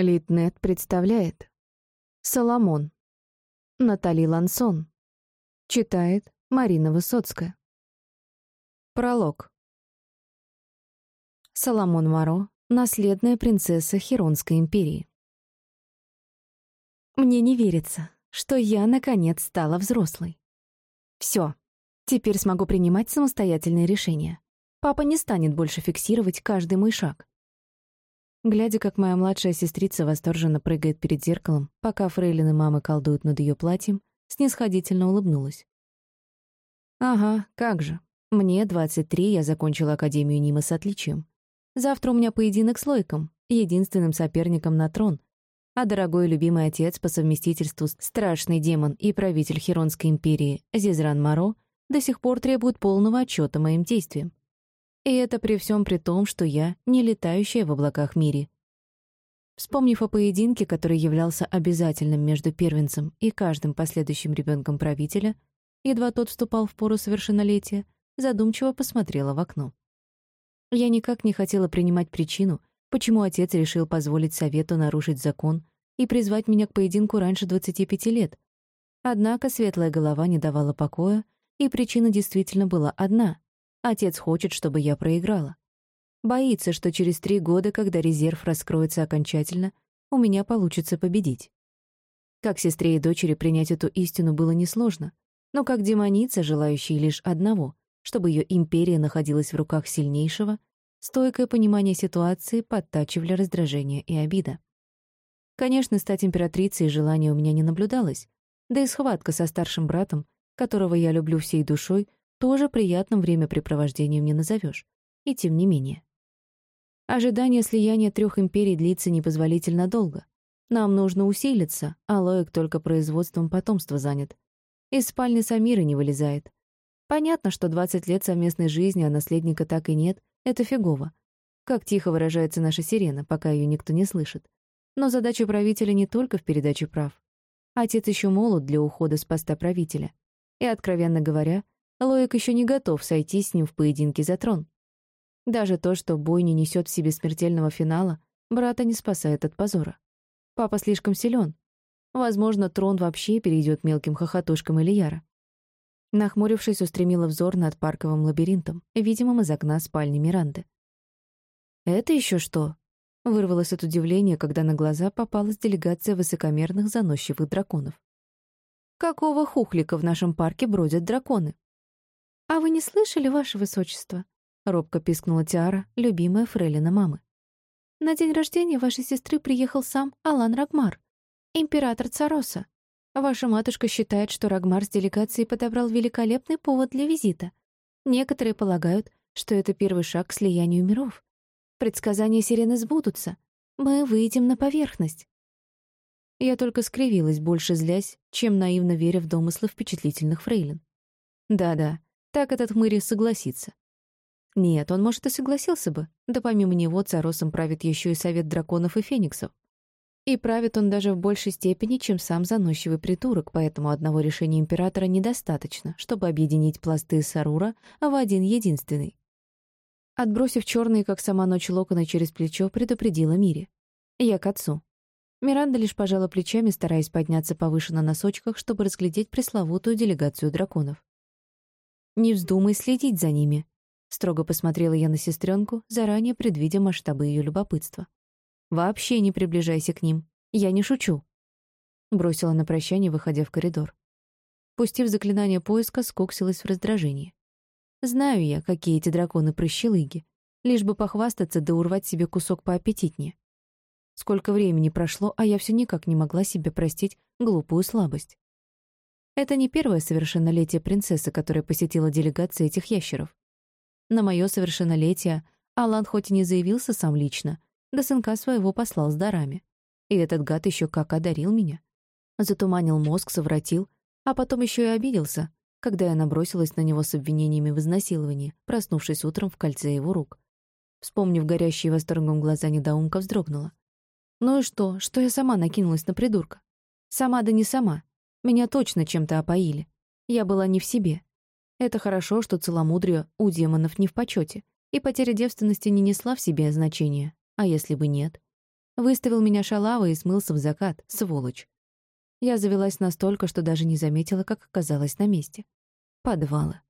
Литнет представляет. Соломон. Натали Лансон. Читает Марина Высоцкая. Пролог. Соломон Маро Наследная принцесса Херонской империи. Мне не верится, что я, наконец, стала взрослой. Все, теперь смогу принимать самостоятельные решения. Папа не станет больше фиксировать каждый мой шаг. Глядя, как моя младшая сестрица восторженно прыгает перед зеркалом, пока фрейлины мамы колдуют над ее платьем, снисходительно улыбнулась. «Ага, как же. Мне 23, я закончила Академию Нима с отличием. Завтра у меня поединок с Лойком, единственным соперником на трон, а дорогой любимый отец по совместительству страшный демон и правитель Херонской империи Зизран Маро до сих пор требует полного отчета моим действиям. И это при всем при том, что я не летающая в облаках мире. Вспомнив о поединке, который являлся обязательным между первенцем и каждым последующим ребенком правителя, едва тот вступал в пору совершеннолетия, задумчиво посмотрела в окно. Я никак не хотела принимать причину, почему отец решил позволить совету нарушить закон и призвать меня к поединку раньше 25 лет. Однако светлая голова не давала покоя, и причина действительно была одна Отец хочет, чтобы я проиграла. Боится, что через три года, когда резерв раскроется окончательно, у меня получится победить. Как сестре и дочери принять эту истину было несложно, но как демоница, желающая лишь одного, чтобы ее империя находилась в руках сильнейшего, стойкое понимание ситуации подтачивали раздражение и обида. Конечно, стать императрицей желания у меня не наблюдалось, да и схватка со старшим братом, которого я люблю всей душой, тоже приятным времяпрепровождением не назовешь. И тем не менее. Ожидание слияния трех империй длится непозволительно долго. Нам нужно усилиться, а Лоик только производством потомства занят. Из спальни Самиры не вылезает. Понятно, что 20 лет совместной жизни, а наследника так и нет, это фигово. Как тихо выражается наша сирена, пока ее никто не слышит. Но задача правителя не только в передаче прав. Отец еще молод для ухода с поста правителя. И, откровенно говоря, Лоик еще не готов сойти с ним в поединке за трон. Даже то, что бой не несет в себе смертельного финала, брата не спасает от позора. Папа слишком силен. Возможно, трон вообще перейдет мелким хохотушкам Ильяра. Нахмурившись, устремила взор над парковым лабиринтом, видимым из окна спальни Миранды. «Это еще что?» — вырвалось от удивления, когда на глаза попалась делегация высокомерных заносчивых драконов. «Какого хухлика в нашем парке бродят драконы?» «А вы не слышали, ваше высочество?» — робко пискнула Тиара, любимая фрейлина мамы. «На день рождения вашей сестры приехал сам Алан Рагмар, император Цароса. Ваша матушка считает, что Рагмар с делегацией подобрал великолепный повод для визита. Некоторые полагают, что это первый шаг к слиянию миров. Предсказания сирены сбудутся. Мы выйдем на поверхность». Я только скривилась, больше злясь, чем наивно веря в домыслы впечатлительных фрейлин. Да-да, так этот хмырь согласится. Нет, он, может, и согласился бы. Да помимо него царосом правит еще и совет драконов и фениксов. И правит он даже в большей степени, чем сам заносчивый придурок, поэтому одного решения императора недостаточно, чтобы объединить пласты Сарура в один единственный. Отбросив черные, как сама ночь локоны через плечо, предупредила Мире. Я к отцу. Миранда лишь пожала плечами, стараясь подняться повыше на носочках, чтобы разглядеть пресловутую делегацию драконов. Не вздумай следить за ними», — строго посмотрела я на сестренку, заранее предвидя масштабы ее любопытства. «Вообще не приближайся к ним. Я не шучу», — бросила на прощание, выходя в коридор. Пустив заклинание поиска, скуксилась в раздражении. Знаю я, какие эти драконы-прыщелыги, лишь бы похвастаться да урвать себе кусок поаппетитнее. Сколько времени прошло, а я все никак не могла себе простить глупую слабость. Это не первое совершеннолетие принцессы, которая посетила делегация этих ящеров. На мое совершеннолетие Алан хоть и не заявился сам лично, да сынка своего послал с дарами. И этот гад еще как одарил меня. Затуманил мозг, совратил, а потом еще и обиделся, когда я набросилась на него с обвинениями в изнасиловании, проснувшись утром в кольце его рук. Вспомнив горящие восторгом глаза недоумка, вздрогнула. Ну и что, что я сама накинулась на придурка? Сама да не сама. Меня точно чем-то опоили. Я была не в себе. Это хорошо, что целомудрие у демонов не в почете, и потеря девственности не несла в себе значения. А если бы нет? Выставил меня шалава и смылся в закат, сволочь. Я завелась настолько, что даже не заметила, как оказалась на месте. Подвала.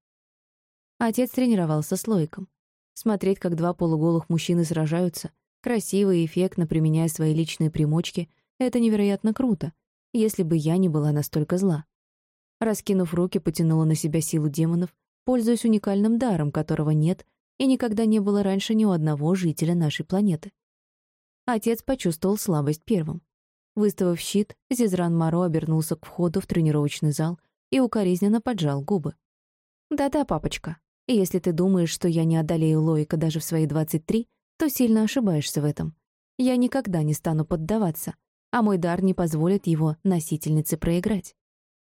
Отец тренировался с Лойком. Смотреть, как два полуголых мужчины сражаются, красиво и эффектно применяя свои личные примочки, это невероятно круто, если бы я не была настолько зла. Раскинув руки, потянула на себя силу демонов, пользуясь уникальным даром, которого нет и никогда не было раньше ни у одного жителя нашей планеты. Отец почувствовал слабость первым. Выставив щит, Зизран Моро обернулся к входу в тренировочный зал и укоризненно поджал губы. «Да-да, папочка, если ты думаешь, что я не одолею Лоика даже в свои 23, то сильно ошибаешься в этом. Я никогда не стану поддаваться, а мой дар не позволит его носительнице проиграть.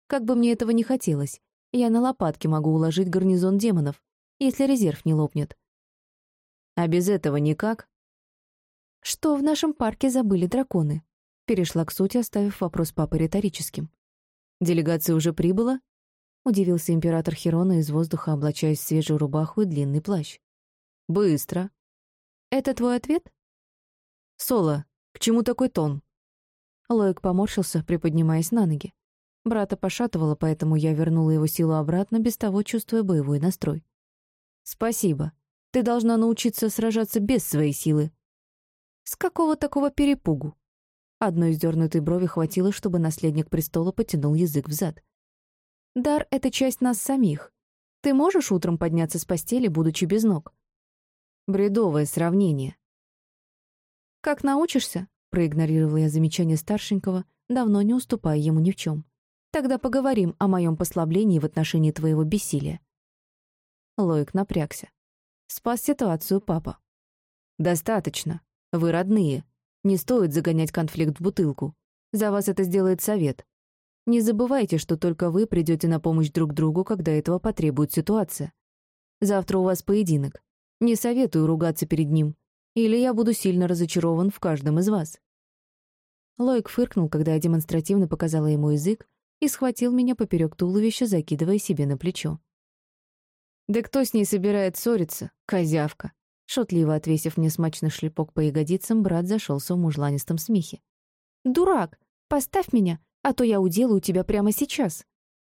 Как бы мне этого не хотелось, я на лопатке могу уложить гарнизон демонов, если резерв не лопнет. А без этого никак? Что в нашем парке забыли драконы? Перешла к сути, оставив вопрос папы риторическим. Делегация уже прибыла? Удивился император Херона из воздуха, облачаясь в свежую рубаху и длинный плащ. Быстро. Это твой ответ? Соло, к чему такой тон? Лоик поморщился, приподнимаясь на ноги. Брата пошатывало, поэтому я вернула его силу обратно, без того чувствуя боевой настрой. «Спасибо. Ты должна научиться сражаться без своей силы». «С какого такого перепугу?» Одной издернутой брови хватило, чтобы наследник престола потянул язык взад. «Дар — это часть нас самих. Ты можешь утром подняться с постели, будучи без ног?» Бредовое сравнение. «Как научишься?» — проигнорировала я замечание старшенького, давно не уступая ему ни в чем. Тогда поговорим о моем послаблении в отношении твоего бессилия». Лоик напрягся. Спас ситуацию папа. «Достаточно. Вы родные. Не стоит загонять конфликт в бутылку. За вас это сделает совет. Не забывайте, что только вы придете на помощь друг другу, когда этого потребует ситуация. Завтра у вас поединок. Не советую ругаться перед ним, или я буду сильно разочарован в каждом из вас». Лоик фыркнул, когда я демонстративно показала ему язык, и схватил меня поперек туловища, закидывая себе на плечо. «Да кто с ней собирает ссориться? Козявка!» Шутливо отвесив мне смачный шлепок по ягодицам, брат зашелся в мужланистом смехе. «Дурак! Поставь меня, а то я уделаю тебя прямо сейчас!»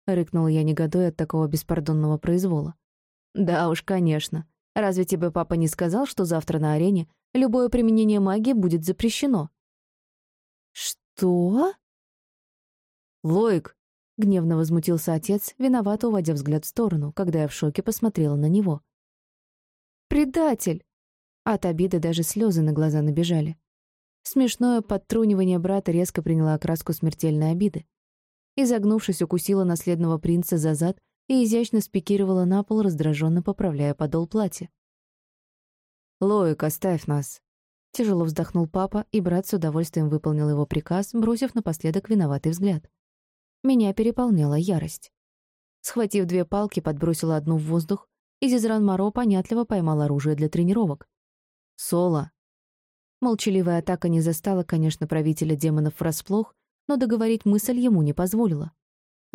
Рыкнула я негодуя от такого беспардонного произвола. «Да уж, конечно. Разве тебе папа не сказал, что завтра на арене любое применение магии будет запрещено?» «Что?» «Лоик!» — гневно возмутился отец, виновато уводя взгляд в сторону, когда я в шоке посмотрела на него. «Предатель!» От обиды даже слезы на глаза набежали. Смешное подтрунивание брата резко приняло окраску смертельной обиды. Изогнувшись, укусила наследного принца за зад и изящно спикировала на пол, раздраженно поправляя подол платья. «Лоик, оставь нас!» Тяжело вздохнул папа, и брат с удовольствием выполнил его приказ, бросив напоследок виноватый взгляд. Меня переполняла ярость. Схватив две палки, подбросила одну в воздух, и Зизран Моро понятливо поймал оружие для тренировок. «Соло!» Молчаливая атака не застала, конечно, правителя демонов врасплох, но договорить мысль ему не позволила.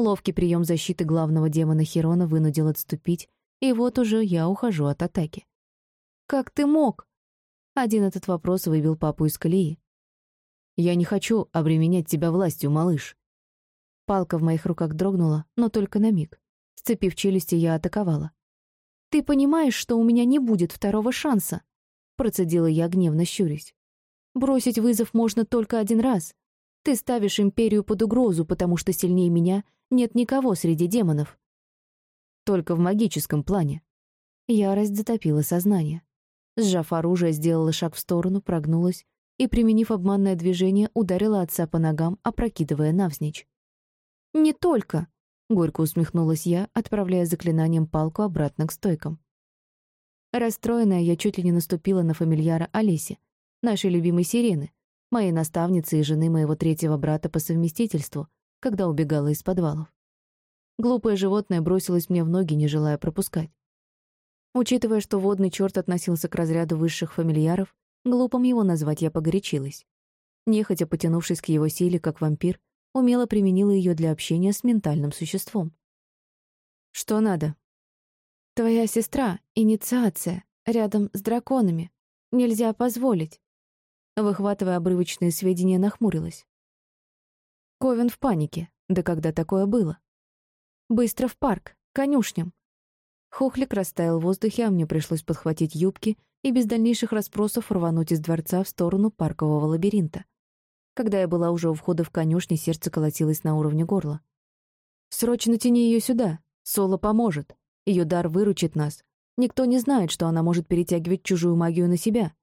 Ловкий прием защиты главного демона Херона вынудил отступить, и вот уже я ухожу от атаки. «Как ты мог?» Один этот вопрос выбил папу из колеи. «Я не хочу обременять тебя властью, малыш. Палка в моих руках дрогнула, но только на миг. Сцепив челюсти, я атаковала. «Ты понимаешь, что у меня не будет второго шанса?» Процедила я, гневно щурясь. «Бросить вызов можно только один раз. Ты ставишь Империю под угрозу, потому что сильнее меня нет никого среди демонов». «Только в магическом плане». Ярость затопила сознание. Сжав оружие, сделала шаг в сторону, прогнулась и, применив обманное движение, ударила отца по ногам, опрокидывая навзничь. «Не только», — горько усмехнулась я, отправляя заклинанием палку обратно к стойкам. Расстроенная, я чуть ли не наступила на фамильяра Олеси, нашей любимой сирены, моей наставницы и жены моего третьего брата по совместительству, когда убегала из подвалов. Глупое животное бросилось мне в ноги, не желая пропускать. Учитывая, что водный черт относился к разряду высших фамильяров, глупым его назвать я погорячилась. Нехотя потянувшись к его силе, как вампир, умело применила ее для общения с ментальным существом. «Что надо?» «Твоя сестра — инициация, рядом с драконами. Нельзя позволить». Выхватывая обрывочные сведения, нахмурилась. Ковен в панике. Да когда такое было? Быстро в парк, конюшням. Хохлик растаял в воздухе, а мне пришлось подхватить юбки и без дальнейших расспросов рвануть из дворца в сторону паркового лабиринта. Когда я была уже у входа в конюшни, сердце колотилось на уровне горла. «Срочно тяни ее сюда. Соло поможет. Ее дар выручит нас. Никто не знает, что она может перетягивать чужую магию на себя».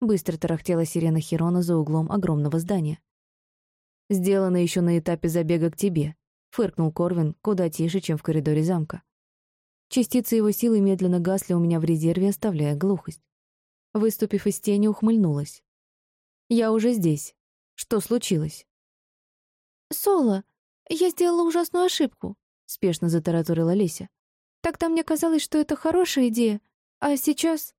Быстро тарахтела сирена Хирона за углом огромного здания. «Сделано еще на этапе забега к тебе», — фыркнул Корвин куда тише, чем в коридоре замка. Частицы его силы медленно гасли у меня в резерве, оставляя глухость. Выступив из тени, ухмыльнулась. «Я уже здесь. Что случилось?» «Соло, я сделала ужасную ошибку», — спешно затараторила Леся. «Тогда мне казалось, что это хорошая идея, а сейчас...»